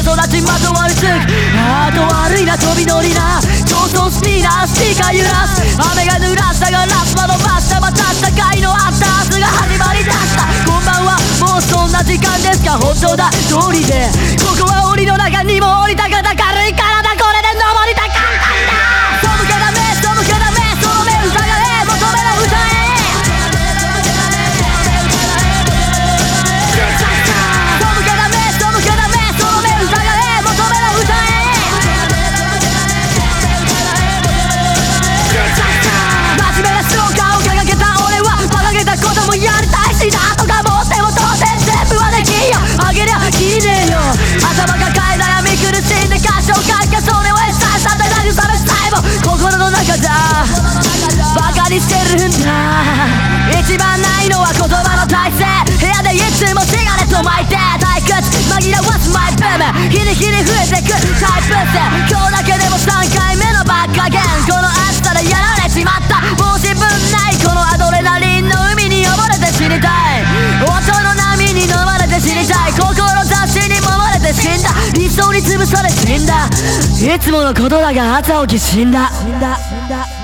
育ちまとわりつく。あーと悪いな飛び乗りな。上層スピーナースピーカー揺らす。雨が濡らしたがラスマのバスタまた戦いのあった明日が始まりだした。こんばんはもうそんな時間ですか。本当だ。通りで。ここは檻の中にも降りたかったか。にしてるんだ。一番ないのは言葉の体勢部屋でいつもシガレット巻いて退屈。紛らわすマイブーム日に日に増えてくタイプ性今日だけでも3回目のバカゲン。この暑さでやられちまった。申し分ないこのアドレナリンの海に溺れて死にたい。音の波に飲まれて死にたい。志に揉まれて死んだ。理想に潰され死んだ。いつものことだが朝起き死んだ死んだ死んだ。